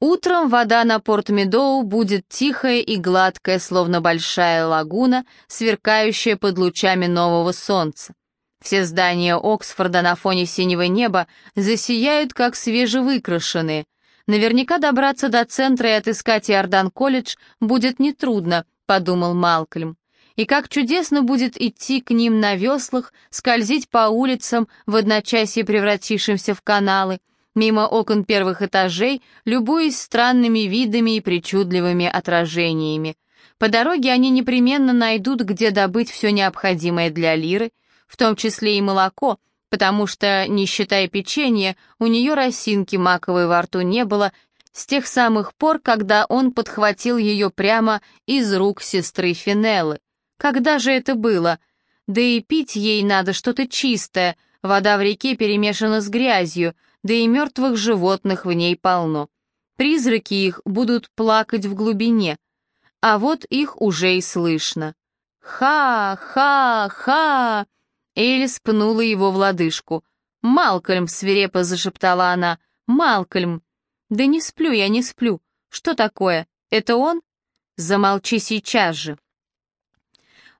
Утром вода на Порт-Медоу будет тихая и гладкая, словно большая лагуна, сверкающая под лучами нового солнца. Все здания Оксфорда на фоне синего неба засияют, как свежевыкрашенные. Наверняка добраться до центра и отыскать Иордан-колледж будет нетрудно, подумал Малкольм. И как чудесно будет идти к ним на веслах, скользить по улицам, в одночасье превратившимся в каналы, мимо окон первых этажей, любуясь странными видами и причудливыми отражениями. По дороге они непременно найдут, где добыть все необходимое для Лиры, в том числе и молоко, потому что, не считая печенья, у нее росинки маковой во рту не было с тех самых пор, когда он подхватил ее прямо из рук сестры Финеллы. Когда же это было? Да и пить ей надо что-то чистое, вода в реке перемешана с грязью, да и мертвых животных в ней полно. Призраки их будут плакать в глубине, а вот их уже и слышно. «Ха-ха-ха!» Элис пнула его в лодыжку. «Малкольм!» — свирепо зашептала она. «Малкольм!» «Да не сплю я, не сплю. Что такое? Это он?» «Замолчи сейчас же!»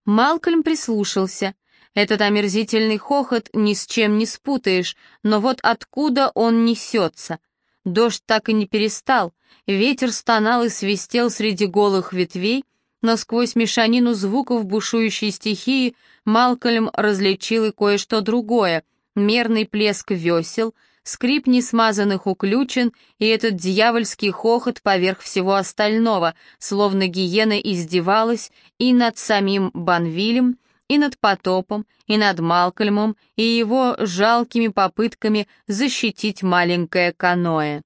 Малкольм прислушался. Этот омерзительный хохот ни с чем не спутаешь, но вот откуда он несется? Дождь так и не перестал, ветер стонал и свистел среди голых ветвей, но сквозь мешанину звуков бушующей стихии Малкольм различил и кое-что другое — мерный плеск весел, скрип несмазанных уключен и этот дьявольский хохот поверх всего остального, словно гиена издевалась и над самим Банвилем, и над Потопом, и над Малкольмом, и его жалкими попытками защитить маленькое каноэ.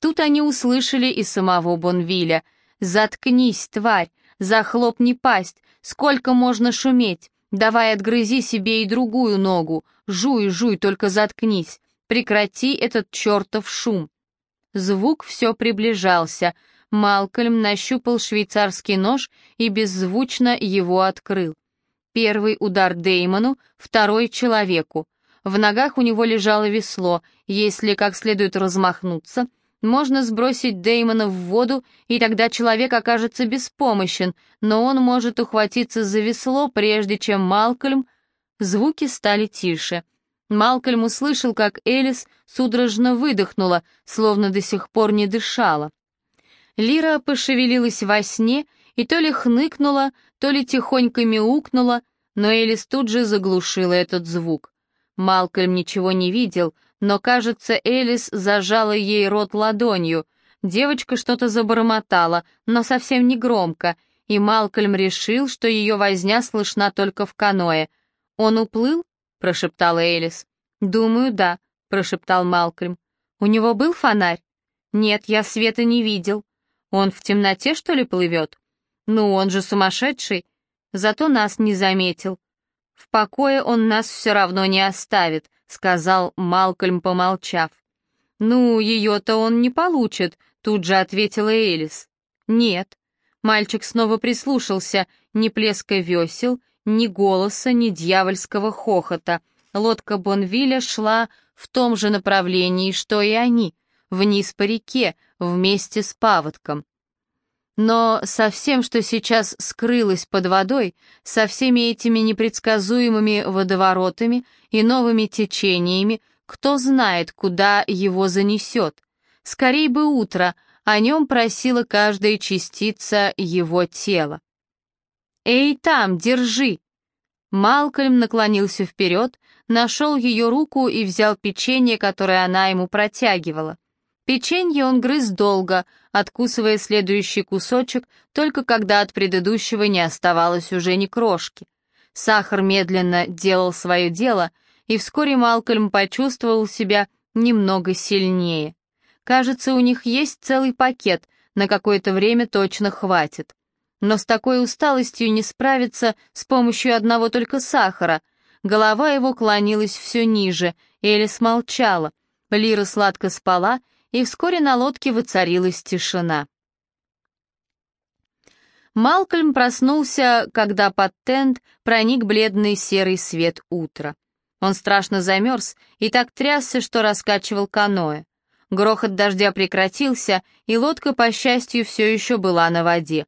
Тут они услышали и самого Бонвиля. «Заткнись, тварь! Захлопни пасть! Сколько можно шуметь? Давай отгрызи себе и другую ногу! Жуй, жуй, только заткнись! Прекрати этот чертов шум!» Звук все приближался. Малкольм нащупал швейцарский нож и беззвучно его открыл. Первый удар Деймону, второй — человеку. В ногах у него лежало весло. Если как следует размахнуться, можно сбросить Деймона в воду, и тогда человек окажется беспомощен, но он может ухватиться за весло, прежде чем Малкольм... Звуки стали тише. Малкольм услышал, как Элис судорожно выдохнула, словно до сих пор не дышала. Лира пошевелилась во сне и то ли хныкнула, то ли тихонько мяукнула, но Элис тут же заглушила этот звук. Малкольм ничего не видел, но, кажется, Элис зажала ей рот ладонью. Девочка что-то забормотала, но совсем не громко, и Малкольм решил, что ее возня слышна только в каное. «Он уплыл?» прошептала Элис. «Думаю, да», — прошептал Малкольм. «У него был фонарь?» «Нет, я света не видел. Он в темноте, что ли, плывет?» «Ну, он же сумасшедший. Зато нас не заметил. В покое он нас все равно не оставит», — сказал Малкольм, помолчав. «Ну, ее-то он не получит», — тут же ответила Элис. «Нет». Мальчик снова прислушался, ни плеска весел, ни голоса, ни дьявольского хохота. Лодка Бонвиля шла в том же направлении, что и они, вниз по реке, вместе с паводком. Но со всем, что сейчас скрылось под водой, со всеми этими непредсказуемыми водоворотами и новыми течениями, кто знает, куда его занесет. Скорей бы утро, о нем просила каждая частица его тела. «Эй, там, держи!» Малкольм наклонился вперед, нашел ее руку и взял печенье, которое она ему протягивала. Печенье он грыз долго, откусывая следующий кусочек, только когда от предыдущего не оставалось уже ни крошки. Сахар медленно делал свое дело, и вскоре Малкольм почувствовал себя немного сильнее. Кажется, у них есть целый пакет, на какое-то время точно хватит. Но с такой усталостью не справиться с помощью одного только сахара. Голова его клонилась все ниже, Элис молчала. Лира сладко спала, и вскоре на лодке воцарилась тишина. Малкольм проснулся, когда под тент проник бледный серый свет утра. Он страшно замерз и так трясся, что раскачивал каноэ. Грохот дождя прекратился, и лодка, по счастью, все еще была на воде.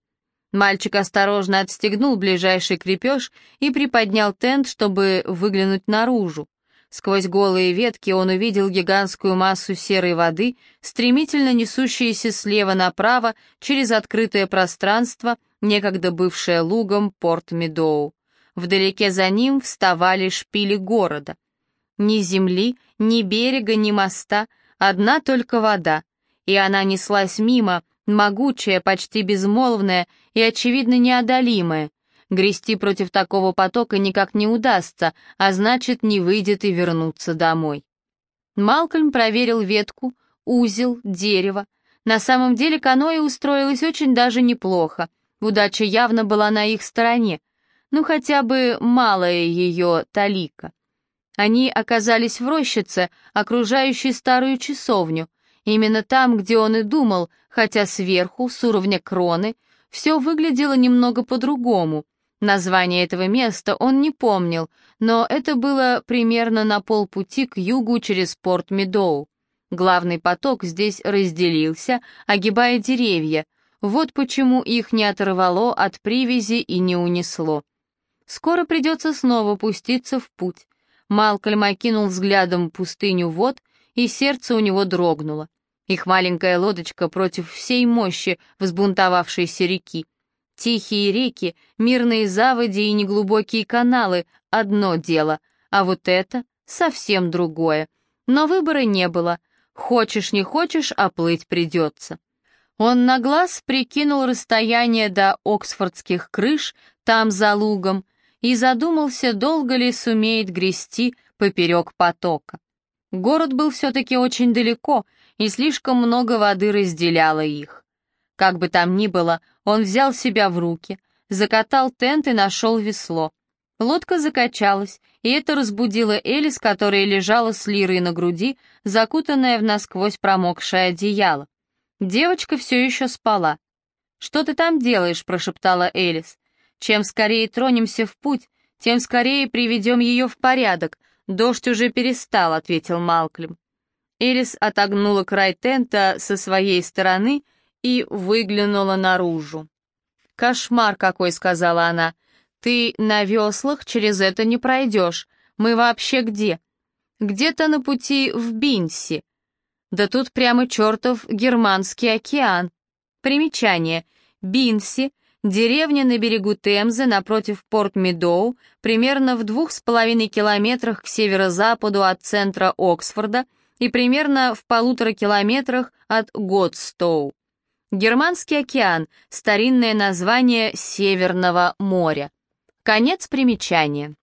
Мальчик осторожно отстегнул ближайший крепеж и приподнял тент, чтобы выглянуть наружу. Сквозь голые ветки он увидел гигантскую массу серой воды, стремительно несущуюся слева направо через открытое пространство, некогда бывшее лугом Порт-Медоу. Вдалеке за ним вставали шпили города. Ни земли, ни берега, ни моста, одна только вода. И она неслась мимо, могучая, почти безмолвная и, очевидно, неодолимая. Грести против такого потока никак не удастся, а значит, не выйдет и вернуться домой. Малкольм проверил ветку, узел, дерево. На самом деле каноэ устроилось очень даже неплохо. Удача явно была на их стороне. Ну, хотя бы малая ее талика. Они оказались в рощице, окружающей старую часовню. Именно там, где он и думал, хотя сверху, с уровня кроны, все выглядело немного по-другому. Название этого места он не помнил, но это было примерно на полпути к югу через порт Медоу. Главный поток здесь разделился, огибая деревья. Вот почему их не оторвало от привязи и не унесло. Скоро придется снова пуститься в путь. Малкольм окинул взглядом пустыню вод, и сердце у него дрогнуло. Их маленькая лодочка против всей мощи взбунтовавшейся реки. Тихие реки, мирные заводи и неглубокие каналы — одно дело, а вот это совсем другое. Но выбора не было. Хочешь не хочешь, а плыть придется. Он на глаз прикинул расстояние до оксфордских крыш, там за лугом, и задумался, долго ли сумеет грести поперек потока. Город был все-таки очень далеко, и слишком много воды разделяло их. Как бы там ни было, он взял себя в руки, закатал тент и нашел весло. Лодка закачалась, и это разбудило Элис, которая лежала с лирой на груди, закутанная в насквозь промокшее одеяло. Девочка все еще спала. «Что ты там делаешь?» — прошептала Элис. «Чем скорее тронемся в путь, тем скорее приведем ее в порядок. Дождь уже перестал», — ответил Малклем. Элис отогнула край тента со своей стороны и выглянула наружу. «Кошмар какой», — сказала она. «Ты на веслах через это не пройдешь. Мы вообще где?» «Где-то на пути в Бинси». «Да тут прямо чертов Германский океан». Примечание. Бинси — деревня на берегу Темзы напротив порт Медоу, примерно в двух с половиной километрах к северо-западу от центра Оксфорда и примерно в полутора километрах от Годстоу. Германский океан — старинное название Северного моря. Конец примечания.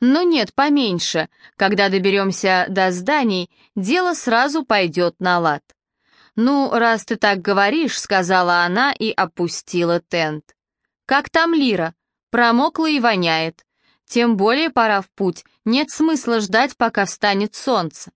Но нет, поменьше. Когда доберемся до зданий, дело сразу пойдет на лад. «Ну, раз ты так говоришь», — сказала она и опустила тент. «Как там Лира? Промокла и воняет. Тем более пора в путь, нет смысла ждать, пока встанет солнце».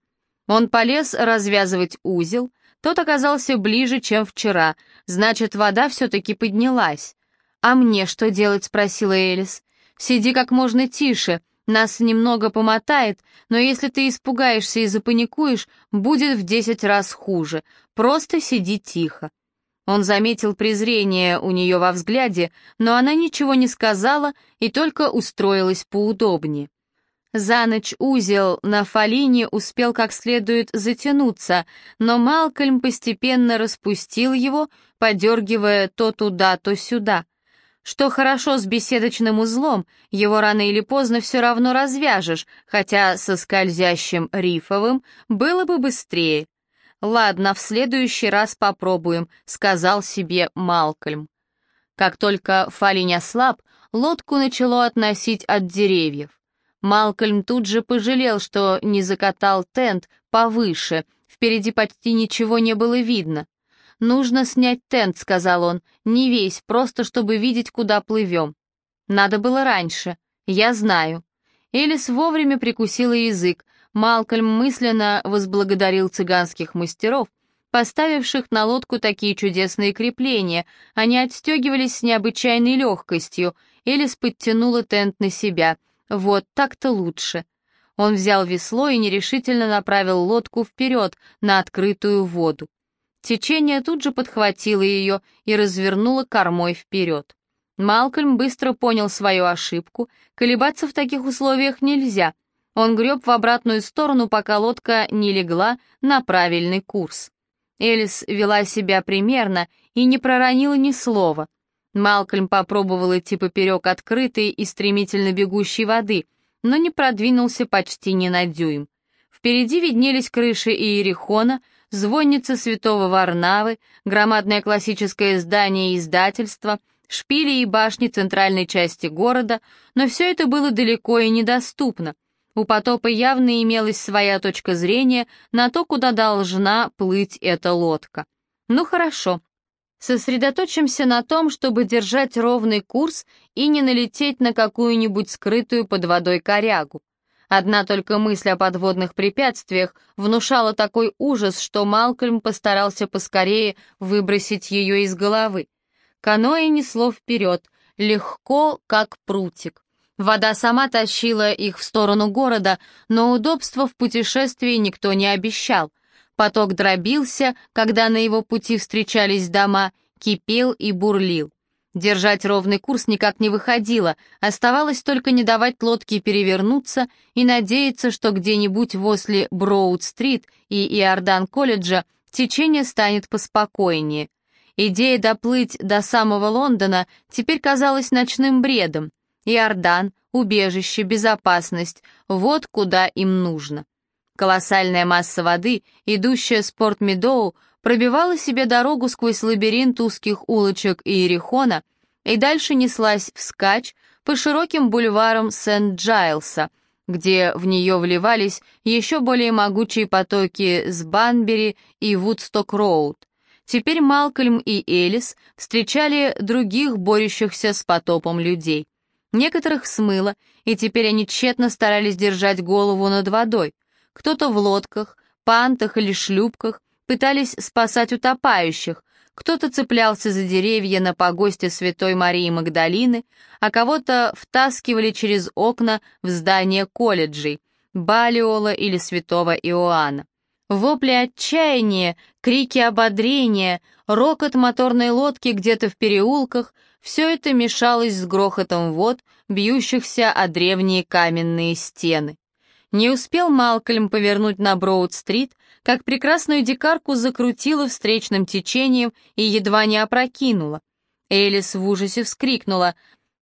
Он полез развязывать узел, тот оказался ближе, чем вчера, значит, вода все-таки поднялась. «А мне что делать?» — спросила Элис. «Сиди как можно тише, нас немного помотает, но если ты испугаешься и запаникуешь, будет в десять раз хуже. Просто сиди тихо». Он заметил презрение у нее во взгляде, но она ничего не сказала и только устроилась поудобнее. За ночь узел на Фалине успел как следует затянуться, но Малкольм постепенно распустил его, подергивая то туда, то сюда. Что хорошо с беседочным узлом, его рано или поздно все равно развяжешь, хотя со скользящим рифовым было бы быстрее. «Ладно, в следующий раз попробуем», — сказал себе Малкольм. Как только Фалинь ослаб, лодку начало относить от деревьев. Малкольм тут же пожалел, что не закатал тент повыше, впереди почти ничего не было видно. «Нужно снять тент», — сказал он, — «не весь, просто чтобы видеть, куда плывем». «Надо было раньше. Я знаю». Элис вовремя прикусила язык. Малкольм мысленно возблагодарил цыганских мастеров, поставивших на лодку такие чудесные крепления. Они отстегивались с необычайной легкостью. Элис подтянула тент на себя — вот так-то лучше. Он взял весло и нерешительно направил лодку вперед, на открытую воду. Течение тут же подхватило ее и развернуло кормой вперед. Малкольм быстро понял свою ошибку, колебаться в таких условиях нельзя. Он греб в обратную сторону, пока лодка не легла на правильный курс. Элис вела себя примерно и не проронила ни слова. Малкольм попробовал идти поперек открытой и стремительно бегущей воды, но не продвинулся почти ни на дюйм. Впереди виднелись крыши Иерихона, звонница святого Варнавы, громадное классическое здание издательства, шпили и башни центральной части города, но все это было далеко и недоступно. У потопа явно имелась своя точка зрения на то, куда должна плыть эта лодка. Ну хорошо. Сосредоточимся на том, чтобы держать ровный курс и не налететь на какую-нибудь скрытую под водой корягу. Одна только мысль о подводных препятствиях внушала такой ужас, что Малкольм постарался поскорее выбросить ее из головы. Каноэ несло вперед, легко, как прутик. Вода сама тащила их в сторону города, но удобства в путешествии никто не обещал. Поток дробился, когда на его пути встречались дома, кипел и бурлил. Держать ровный курс никак не выходило, оставалось только не давать лодке перевернуться и надеяться, что где-нибудь возле Броуд-стрит и Иордан-колледжа течение станет поспокойнее. Идея доплыть до самого Лондона теперь казалась ночным бредом. Иордан, убежище, безопасность — вот куда им нужно. Колоссальная масса воды, идущая с Порт-Медоу, пробивала себе дорогу сквозь лабиринт узких улочек Иерихона и дальше неслась вскачь по широким бульварам Сент-Джайлса, где в нее вливались еще более могучие потоки с Банбери и Вудсток-Роуд. Теперь Малкольм и Элис встречали других борющихся с потопом людей. Некоторых смыло, и теперь они тщетно старались держать голову над водой. Кто-то в лодках, пантах или шлюпках, пытались спасать утопающих, кто-то цеплялся за деревья на погосте Святой Марии Магдалины, а кого-то втаскивали через окна в здание колледжей, Балиола или Святого Иоанна. Вопли отчаяния, крики ободрения, рокот моторной лодки где-то в переулках — все это мешалось с грохотом вод, бьющихся о древние каменные стены. Не успел Малкольм повернуть на Броуд-стрит, как прекрасную дикарку закрутило встречным течением и едва не опрокинуло. Элис в ужасе вскрикнула.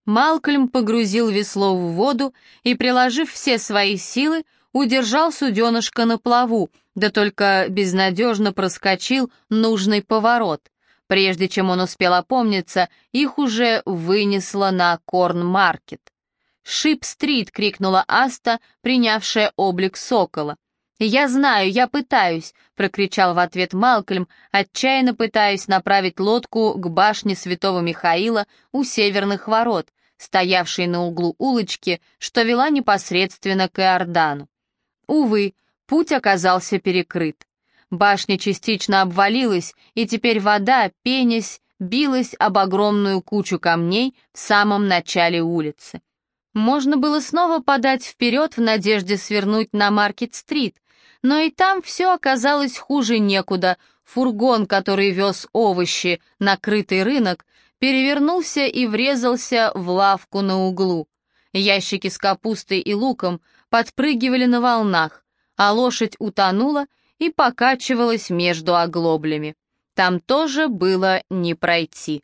Малкольм погрузил весло в воду и, приложив все свои силы, удержал суденышко на плаву, да только безнадежно проскочил нужный поворот. Прежде чем он успел опомниться, их уже вынесло на Корн-маркет. «Шип-стрит!» — крикнула Аста, принявшая облик сокола. «Я знаю, я пытаюсь!» — прокричал в ответ Малкольм, отчаянно пытаясь направить лодку к башне святого Михаила у северных ворот, стоявшей на углу улочки, что вела непосредственно к Иордану. Увы, путь оказался перекрыт. Башня частично обвалилась, и теперь вода, пенясь, билась об огромную кучу камней в самом начале улицы. Можно было снова подать вперед в надежде свернуть на Маркет-стрит, но и там все оказалось хуже некуда. Фургон, который вез овощи на крытый рынок, перевернулся и врезался в лавку на углу. Ящики с капустой и луком подпрыгивали на волнах, а лошадь утонула и покачивалась между оглоблями. Там тоже было не пройти.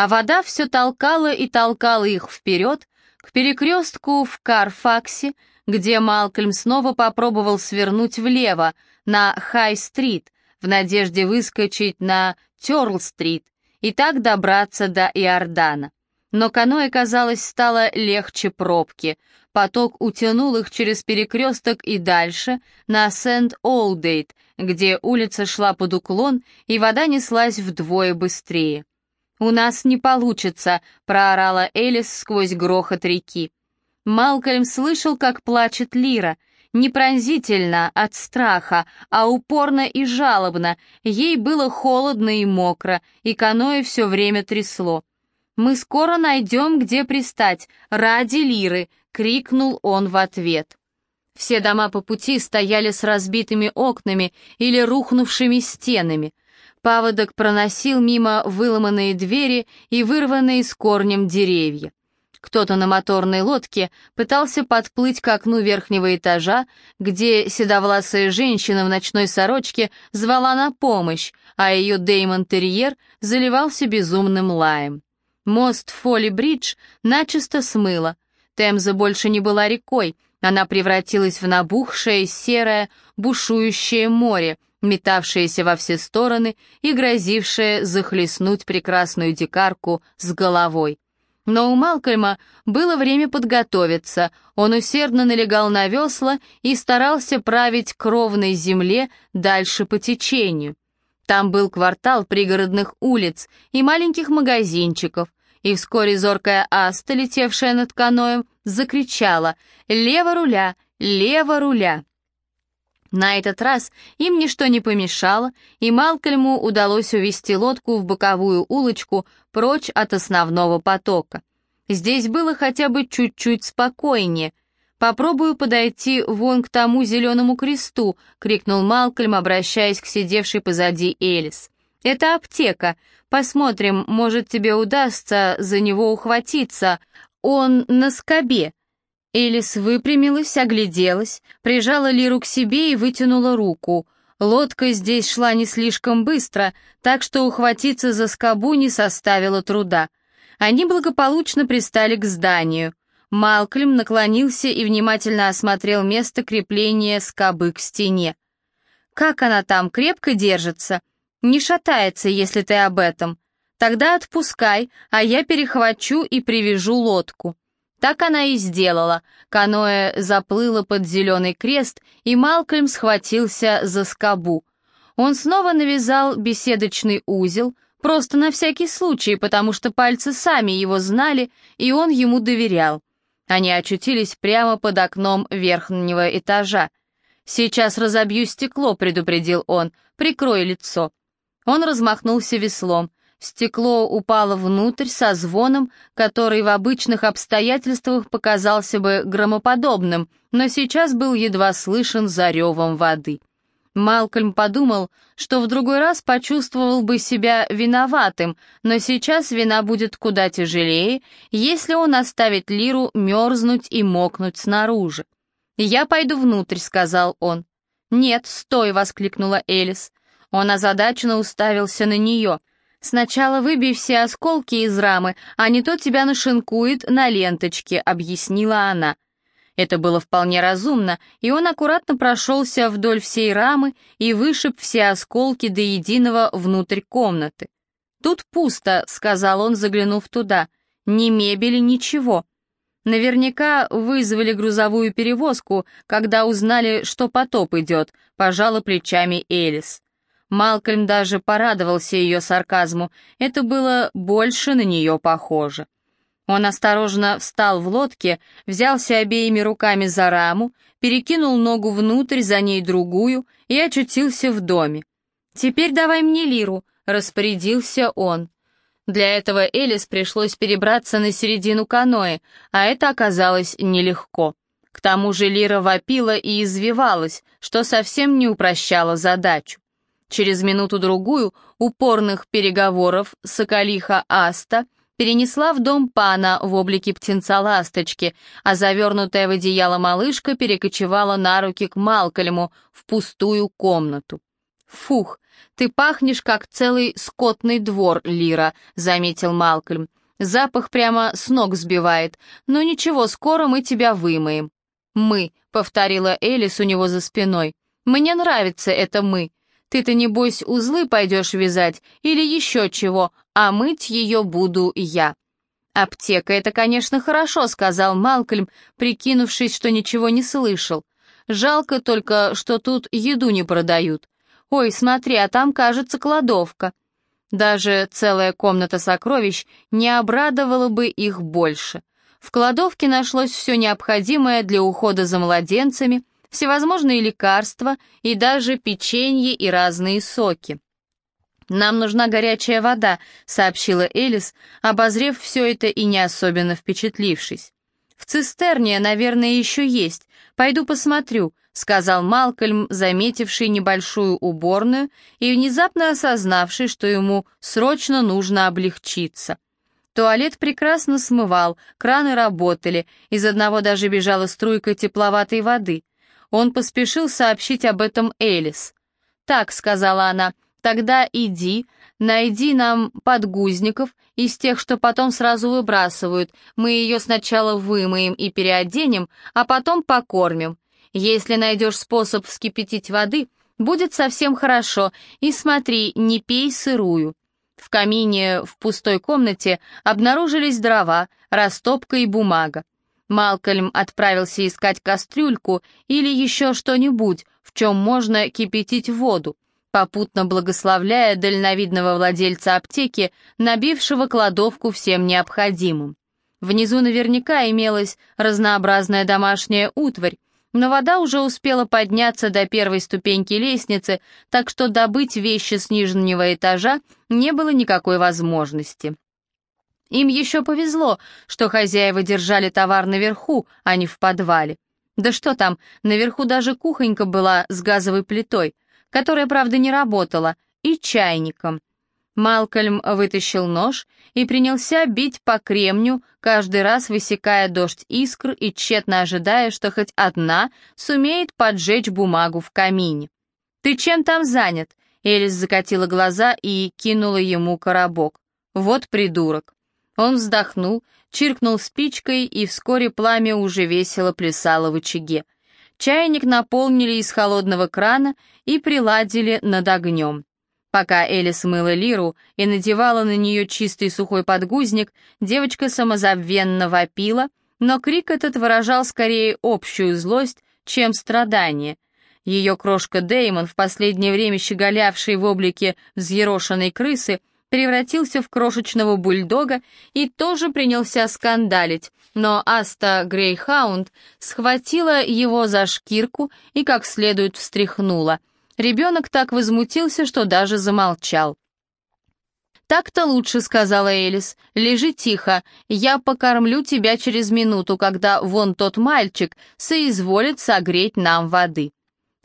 А вода все толкала и толкала их вперед, к перекрестку в Карфаксе, где Малкольм снова попробовал свернуть влево, на Хай-стрит, в надежде выскочить на Тёрл-стрит и так добраться до Иордана. Но каноэ, казалось, стало легче пробки. Поток утянул их через перекресток и дальше, на Сент-Олдейт, где улица шла под уклон, и вода неслась вдвое быстрее. «У нас не получится», — проорала Элис сквозь грохот реки. Малкольм слышал, как плачет Лира. Не пронзительно, от страха, а упорно и жалобно. Ей было холодно и мокро, и каноэ все время трясло. «Мы скоро найдем, где пристать, ради Лиры!» — крикнул он в ответ. Все дома по пути стояли с разбитыми окнами или рухнувшими стенами. Паводок проносил мимо выломанные двери и вырванные с корнем деревья. Кто-то на моторной лодке пытался подплыть к окну верхнего этажа, где седовласая женщина в ночной сорочке звала на помощь, а ее Деймон-терьер заливался безумным лаем. Мост Фолли-Бридж начисто смыло. Темза больше не была рекой, она превратилась в набухшее, серое, бушующее море, метавшееся во все стороны и грозившее захлестнуть прекрасную дикарку с головой. Но у Малкольма было время подготовиться, он усердно налегал на весла и старался править к земле дальше по течению. Там был квартал пригородных улиц и маленьких магазинчиков, и вскоре зоркая аста, летевшая над каноем, закричала «Лево руля! Лево руля!». На этот раз им ничто не помешало, и Малкольму удалось увести лодку в боковую улочку прочь от основного потока. Здесь было хотя бы чуть-чуть спокойнее. «Попробую подойти вон к тому зеленому кресту», — крикнул Малкольм, обращаясь к сидевшей позади Элис. «Это аптека. Посмотрим, может, тебе удастся за него ухватиться. Он на скобе. Элис выпрямилась, огляделась, прижала Лиру к себе и вытянула руку. Лодка здесь шла не слишком быстро, так что ухватиться за скобу не составило труда. Они благополучно пристали к зданию. Малкольм наклонился и внимательно осмотрел место крепления скобы к стене. «Как она там, крепко держится?» «Не шатается, если ты об этом. Тогда отпускай, а я перехвачу и привяжу лодку». Так она и сделала. Каноэ заплыло под зеленый крест, и Малкольм схватился за скобу. Он снова навязал беседочный узел, просто на всякий случай, потому что пальцы сами его знали, и он ему доверял. Они очутились прямо под окном верхнего этажа. «Сейчас разобью стекло», — предупредил он, — «прикрой лицо». Он размахнулся веслом. Стекло упало внутрь со звоном, который в обычных обстоятельствах показался бы громоподобным, но сейчас был едва слышен за ревом воды. Малкольм подумал, что в другой раз почувствовал бы себя виноватым, но сейчас вина будет куда тяжелее, если он оставит Лиру мерзнуть и мокнуть снаружи. «Я пойду внутрь», — сказал он. «Нет, стой!» — воскликнула Элис. Он озадаченно уставился на нее. «Сначала выбей все осколки из рамы, а не то тебя нашинкует на ленточке», — объяснила она. Это было вполне разумно, и он аккуратно прошелся вдоль всей рамы и вышиб все осколки до единого внутрь комнаты. «Тут пусто», — сказал он, заглянув туда. «Ни мебели, ничего». Наверняка вызвали грузовую перевозку, когда узнали, что потоп идет, пожала плечами Элис. Малкольм даже порадовался ее сарказму, это было больше на нее похоже. Он осторожно встал в лодке, взялся обеими руками за раму, перекинул ногу внутрь, за ней другую и очутился в доме. «Теперь давай мне лиру», — распорядился он. Для этого Элис пришлось перебраться на середину каноэ, а это оказалось нелегко. К тому же лира вопила и извивалась, что совсем не упрощало задачу. Через минуту-другую упорных переговоров Соколиха Аста перенесла в дом пана в облике птенца-ласточки, а завернутая в одеяло малышка перекочевала на руки к Малкольму в пустую комнату. «Фух, ты пахнешь, как целый скотный двор, Лира», — заметил Малкольм. «Запах прямо с ног сбивает, но ничего, скоро мы тебя вымоем». «Мы», — повторила Элис у него за спиной. «Мне нравится это «мы». Ты-то, небось, узлы пойдешь вязать или еще чего, а мыть ее буду я». «Аптека — это, конечно, хорошо», — сказал Малкольм, прикинувшись, что ничего не слышал. «Жалко только, что тут еду не продают. Ой, смотри, а там, кажется, кладовка». Даже целая комната сокровищ не обрадовала бы их больше. В кладовке нашлось все необходимое для ухода за младенцами — всевозможные лекарства и даже печенье и разные соки. «Нам нужна горячая вода», — сообщила Элис, обозрев все это и не особенно впечатлившись. В цистерне, наверное, еще есть. Пойду посмотрю», — сказал Малкольм, заметивший небольшую уборную и внезапно осознавший, что ему срочно нужно облегчиться. Туалет прекрасно смывал, краны работали, из одного даже бежала струйка тепловатой воды. Он поспешил сообщить об этом Элис. «Так», — сказала она, — «тогда иди, найди нам подгузников из тех, что потом сразу выбрасывают. Мы ее сначала вымоем и переоденем, а потом покормим. Если найдешь способ вскипятить воды, будет совсем хорошо, и смотри, не пей сырую». В камине в пустой комнате обнаружились дрова, растопка и бумага. Малкольм отправился искать кастрюльку или еще что-нибудь, в чем можно кипятить воду, попутно благословляя дальновидного владельца аптеки, набившего кладовку всем необходимым. Внизу наверняка имелась разнообразная домашняя утварь, но вода уже успела подняться до первой ступеньки лестницы, так что добыть вещи с нижнего этажа не было никакой возможности. Им еще повезло, что хозяева держали товар наверху, а не в подвале. Да что там, наверху даже кухонька была с газовой плитой, которая, правда, не работала, и чайником. Малкольм вытащил нож и принялся бить по кремню, каждый раз высекая дождь искр и тщетно ожидая, что хоть одна сумеет поджечь бумагу в камине. «Ты чем там занят?» Элис закатила глаза и кинула ему коробок. «Вот придурок». Он вздохнул, чиркнул спичкой, и вскоре пламя уже весело плясало в очаге. Чайник наполнили из холодного крана и приладили над огнем. Пока Элис мыла Лиру и надевала на нее чистый сухой подгузник, девочка самозабвенно вопила, но крик этот выражал скорее общую злость, чем страдание. Ее крошка Деймон, в последнее время щеголявший в облике взъерошенной крысы, превратился в крошечного бульдога и тоже принялся скандалить, но Аста Грейхаунд схватила его за шкирку и как следует встряхнула. Ребенок так возмутился, что даже замолчал. «Так-то лучше», — сказала Элис. «Лежи тихо, я покормлю тебя через минуту, когда вон тот мальчик соизволит согреть нам воды».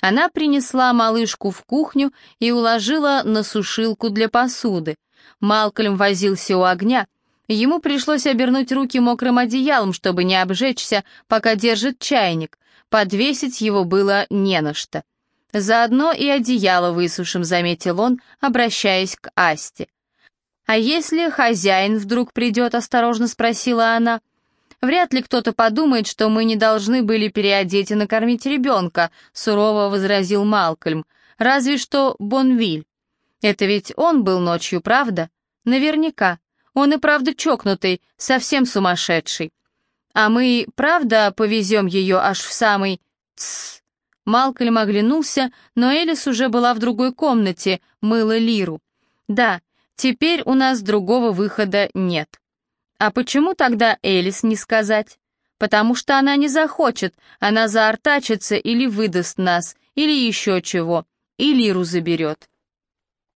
Она принесла малышку в кухню и уложила на сушилку для посуды. Малкольм возился у огня. Ему пришлось обернуть руки мокрым одеялом, чтобы не обжечься, пока держит чайник. Подвесить его было не на что. «Заодно и одеяло высушим», — заметил он, обращаясь к Асте. «А если хозяин вдруг придет?» — осторожно спросила она. «Вряд ли кто-то подумает, что мы не должны были переодеть и накормить ребенка», — сурово возразил Малкольм. «Разве что Бонвиль. Это ведь он был ночью, правда? Наверняка. Он и правда чокнутый, совсем сумасшедший. А мы правда повезем ее аж в самый... Тссс. Малкольм оглянулся, но Элис уже была в другой комнате, мыла лиру. «Да, теперь у нас другого выхода нет». «А почему тогда Элис не сказать?» «Потому что она не захочет, она заортачится или выдаст нас, или еще чего, и лиру заберет».